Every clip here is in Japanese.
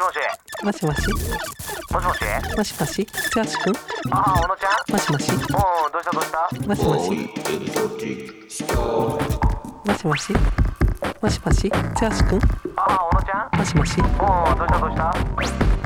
もしもし。もしもし。もしもし？剛く？んああ小野ちゃん？もしもし。おおどうしたどうした？もしもし。もしもし。もしもし。剛くんああ小野ちゃん？もしもし。おおどうしたどうした「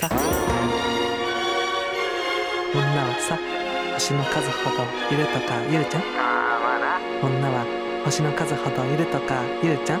さ。女はさ星の数ほどいるとか言うじゃん？ああまあな。女は星の数ほどいるとか言うじゃん？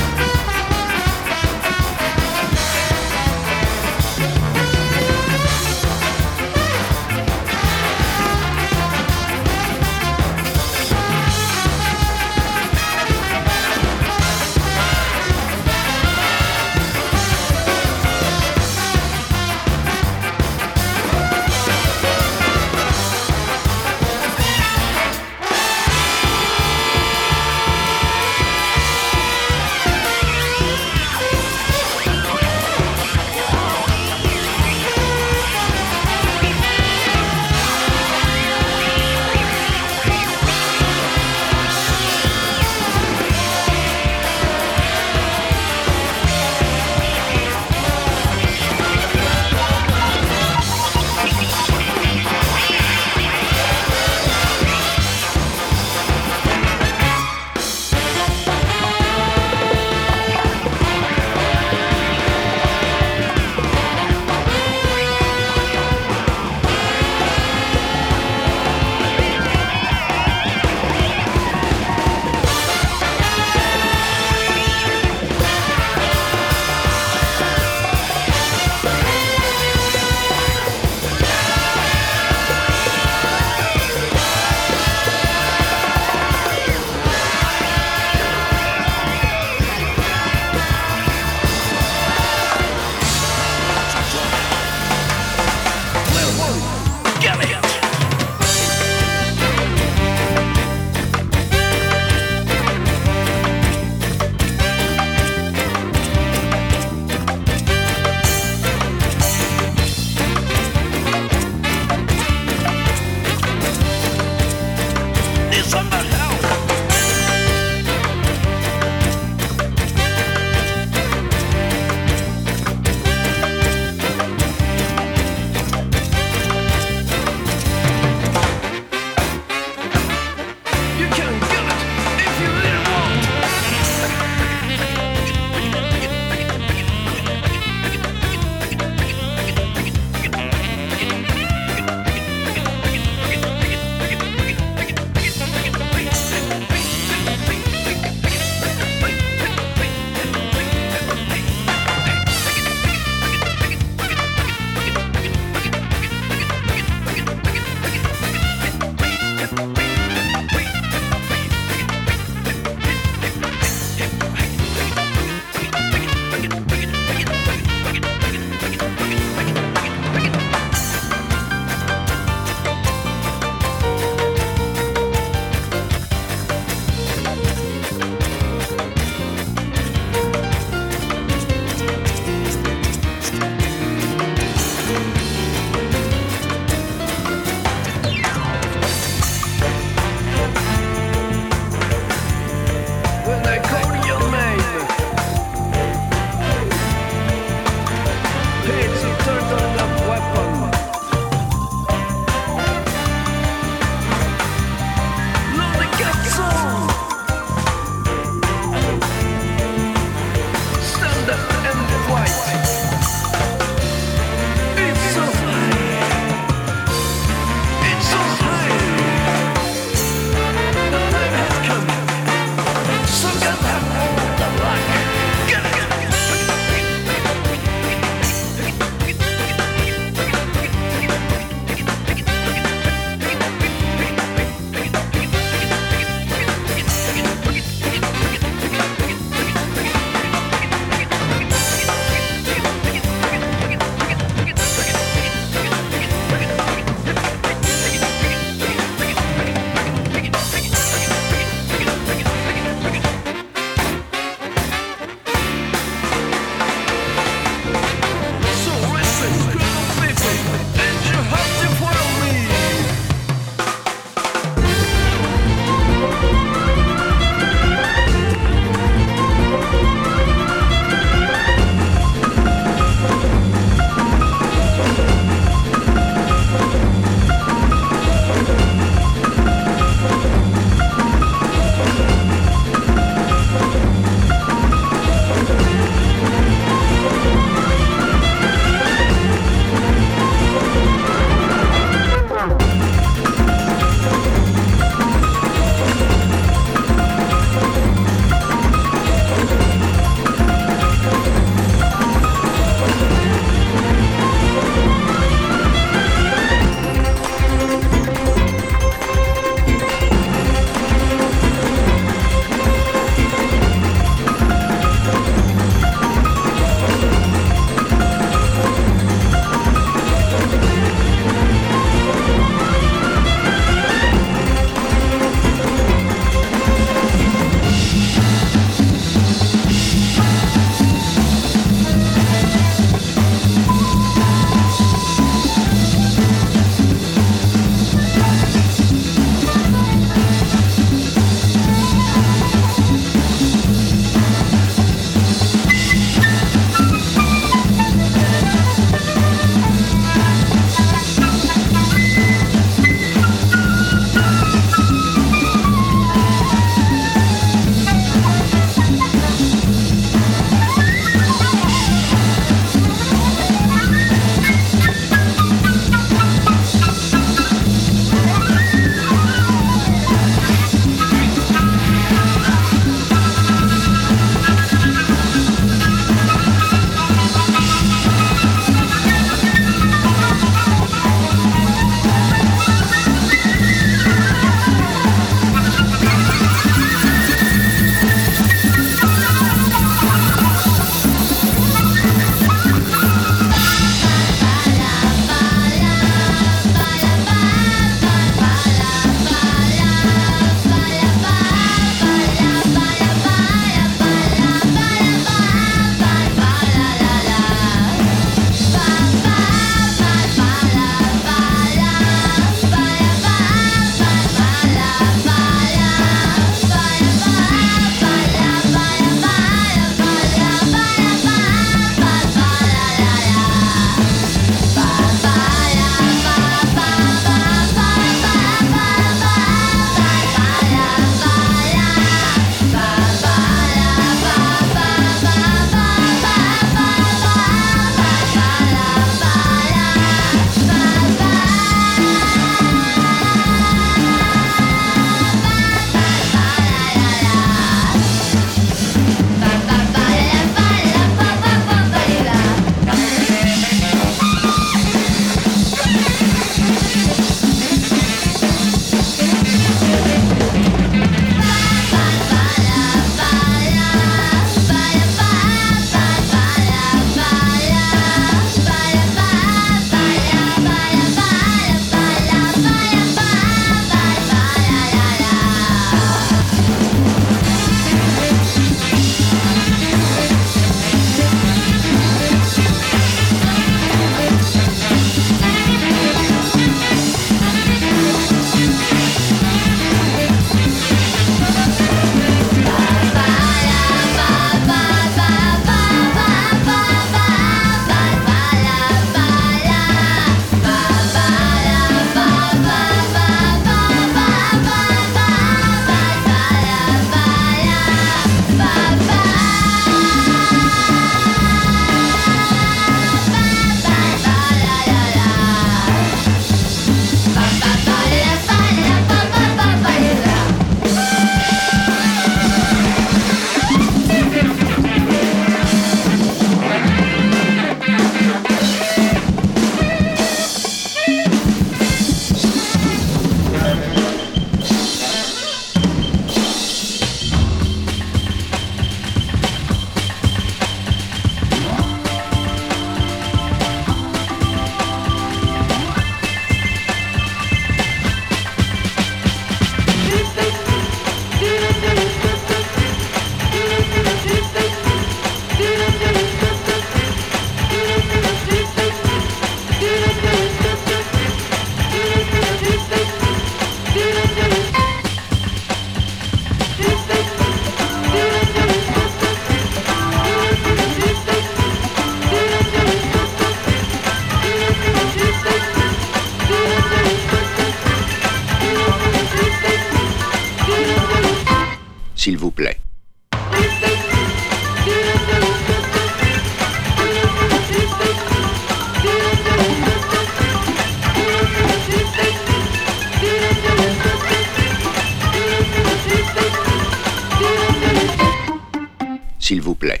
Vous plaît.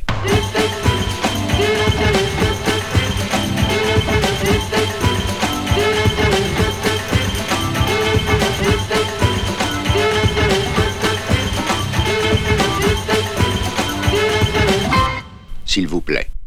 S'il vous plaît.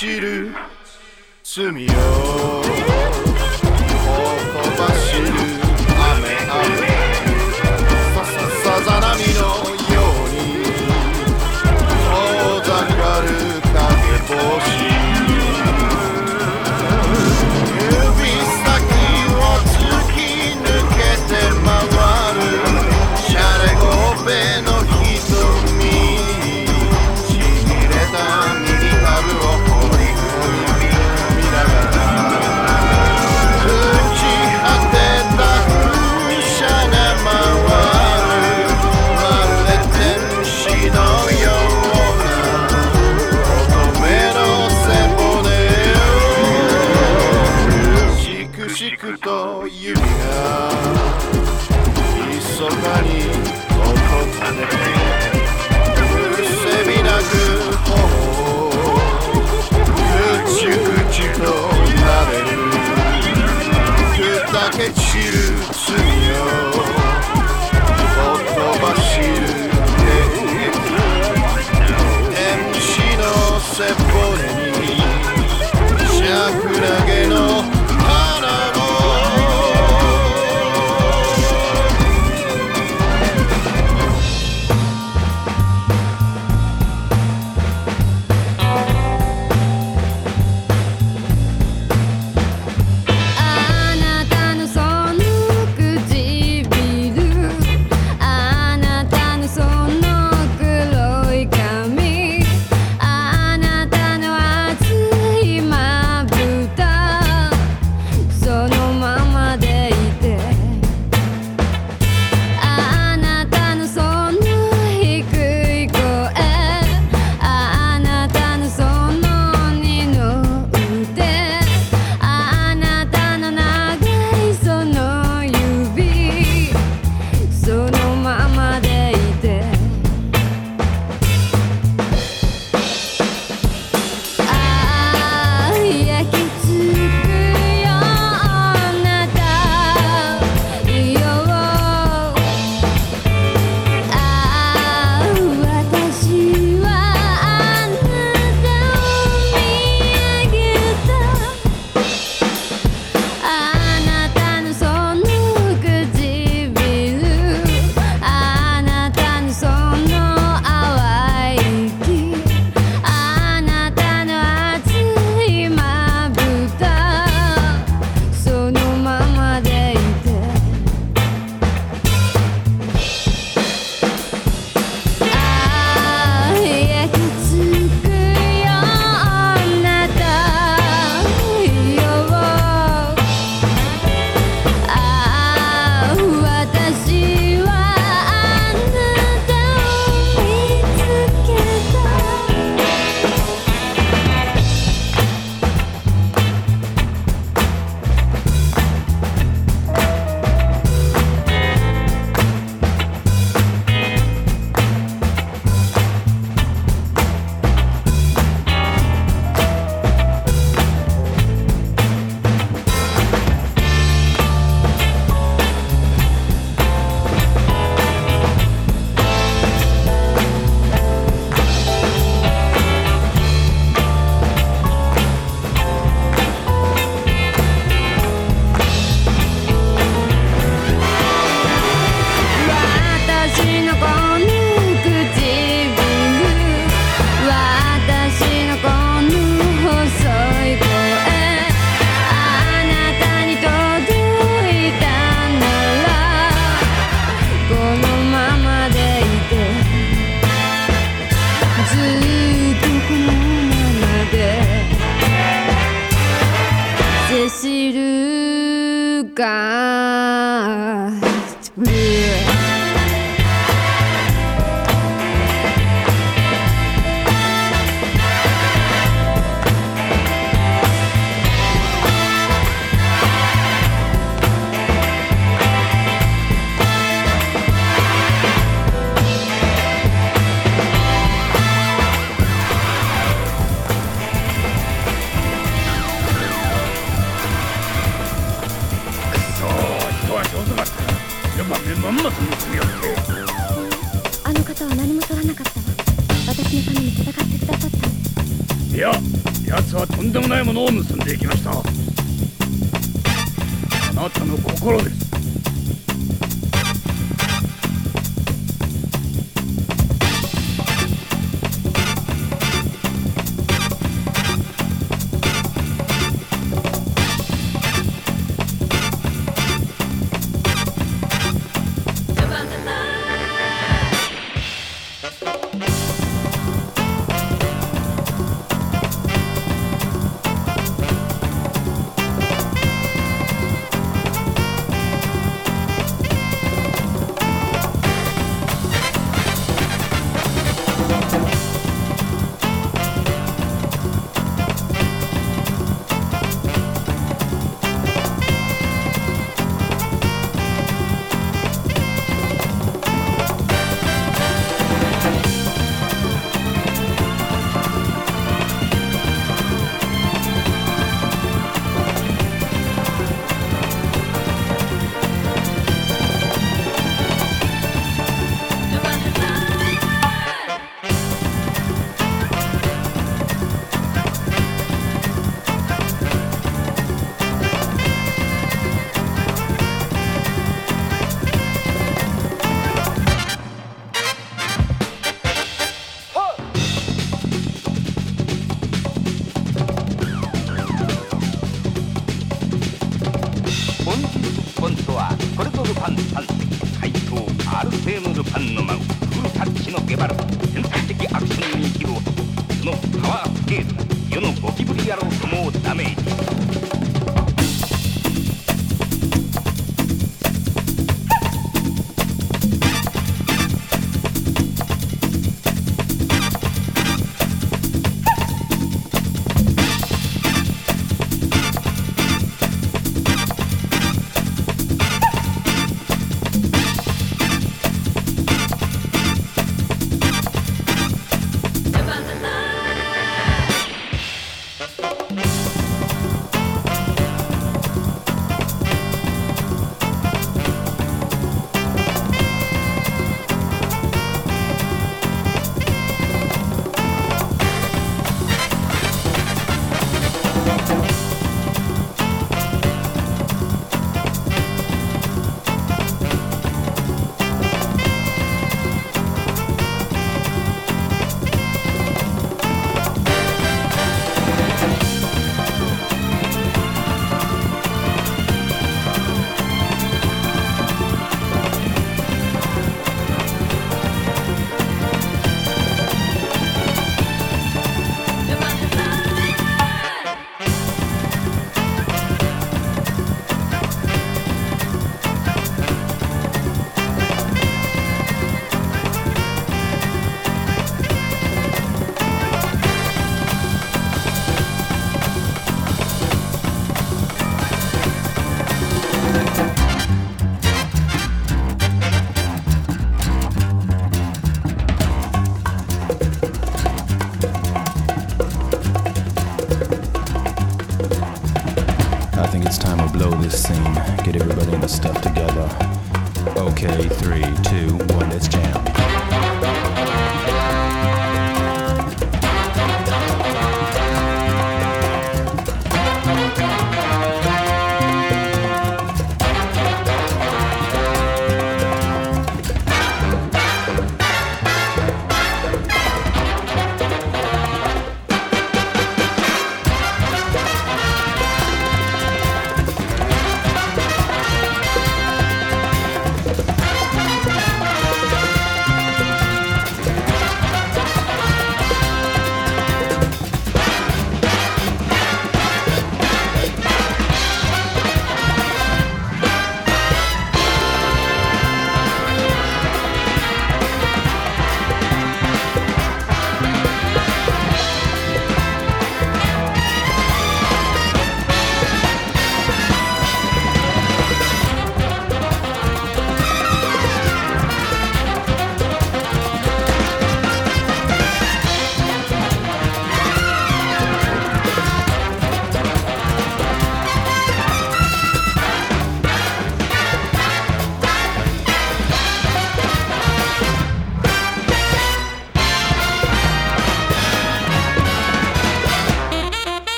散る。罪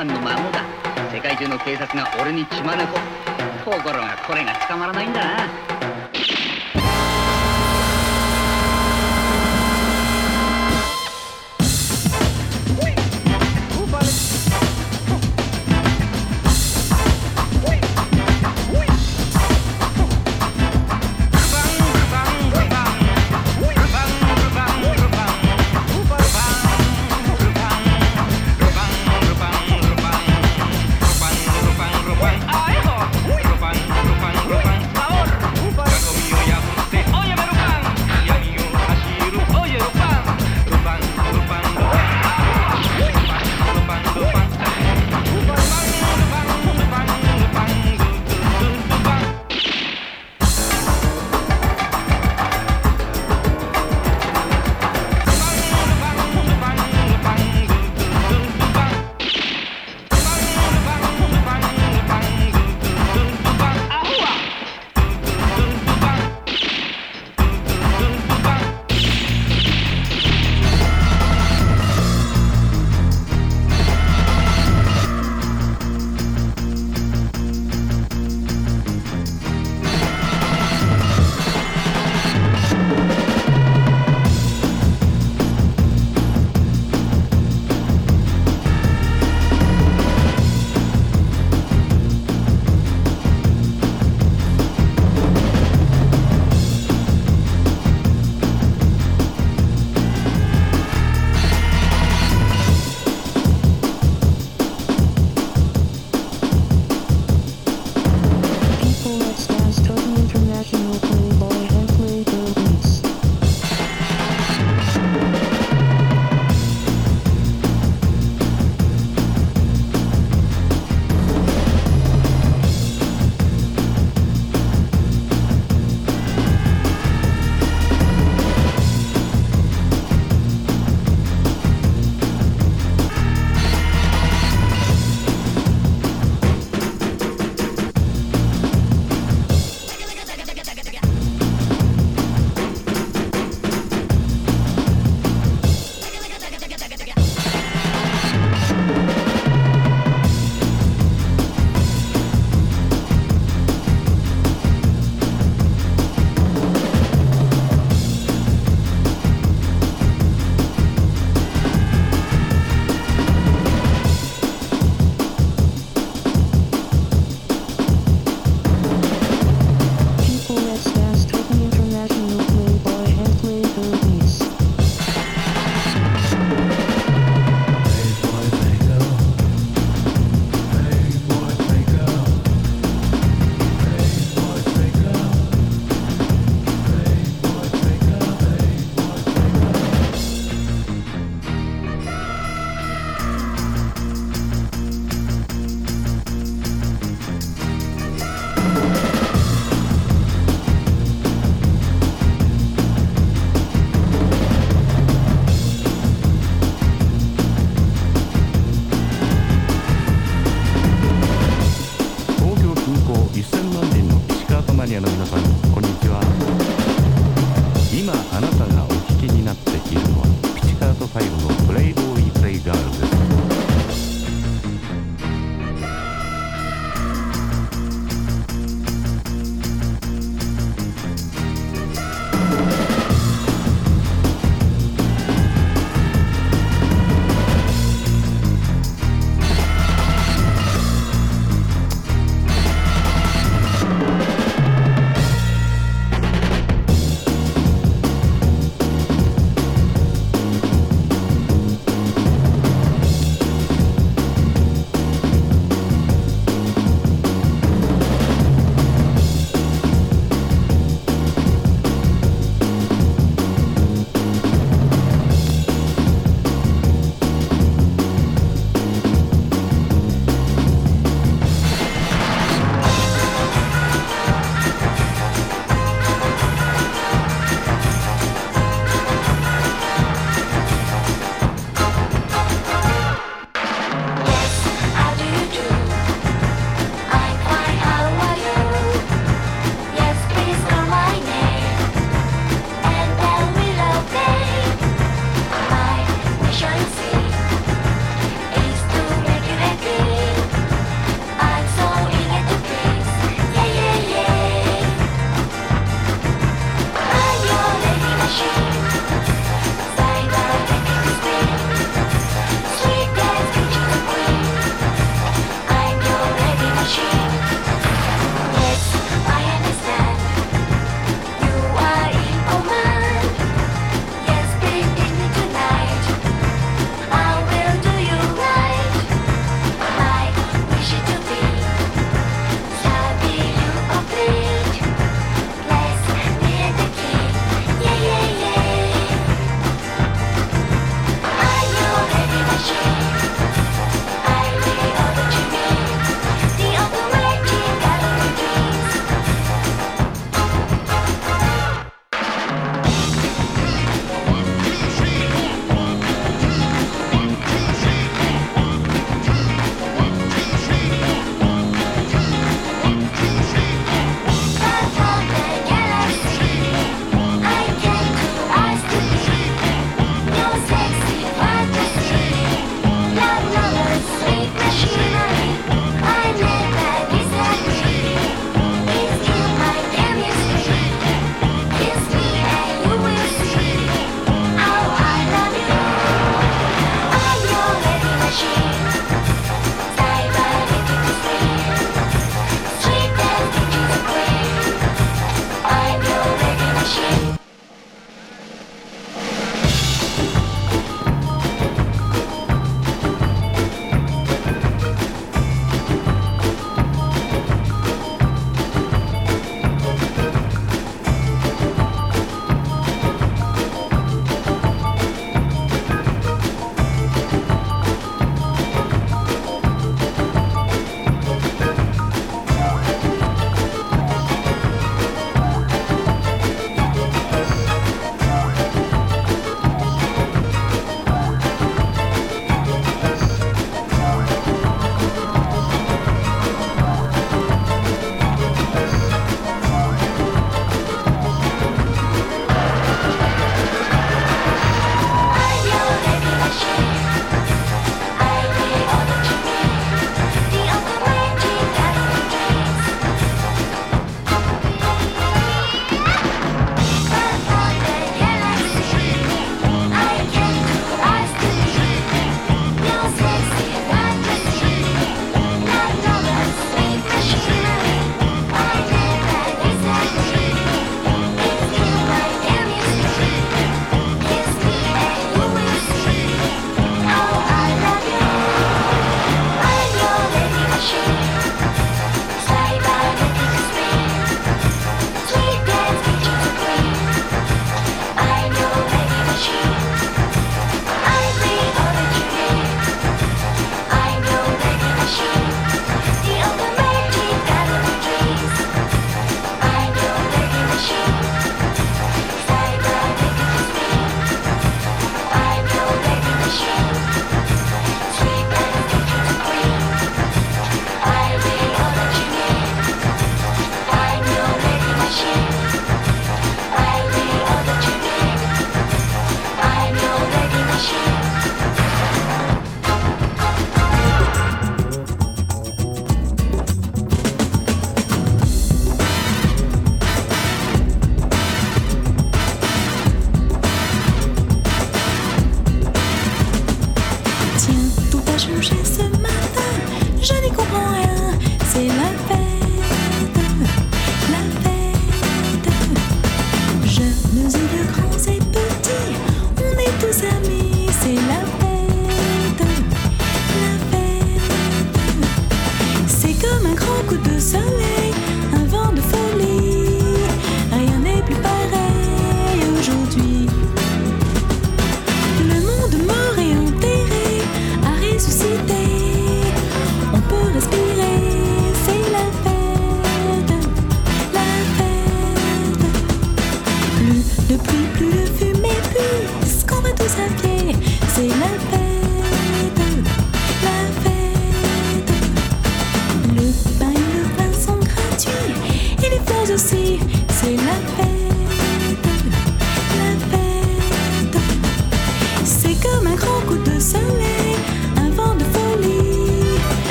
番の孫だ。世界中の警察が俺に血まぬこ。ところがこれが捕まらないんだな。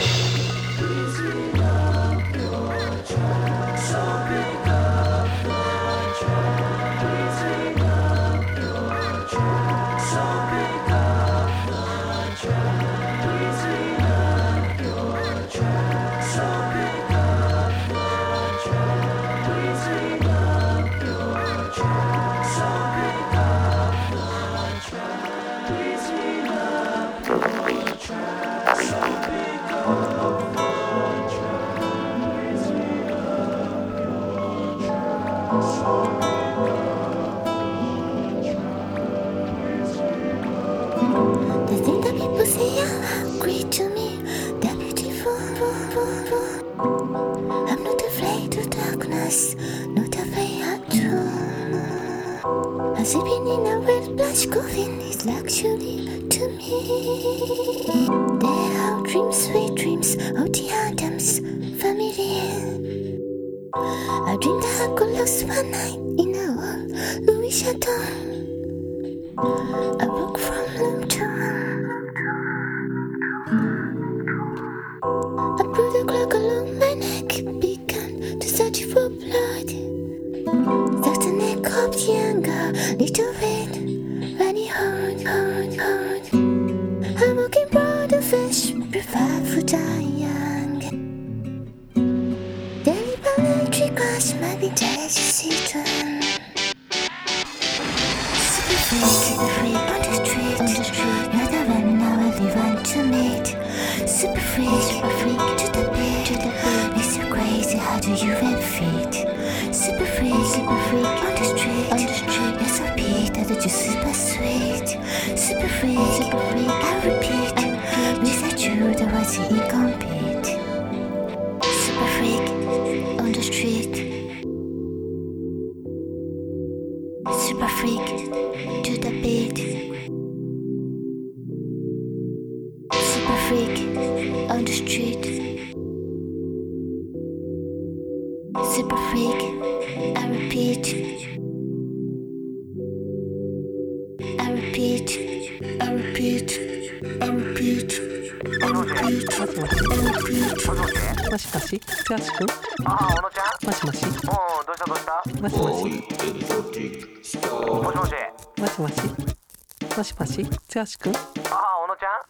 you Sipping in a red plush coffin is luxury to me. There are dreams, sweet dreams of the Adams family. I dreamed I got lost one night in a Louis Chateau.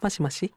もしもし。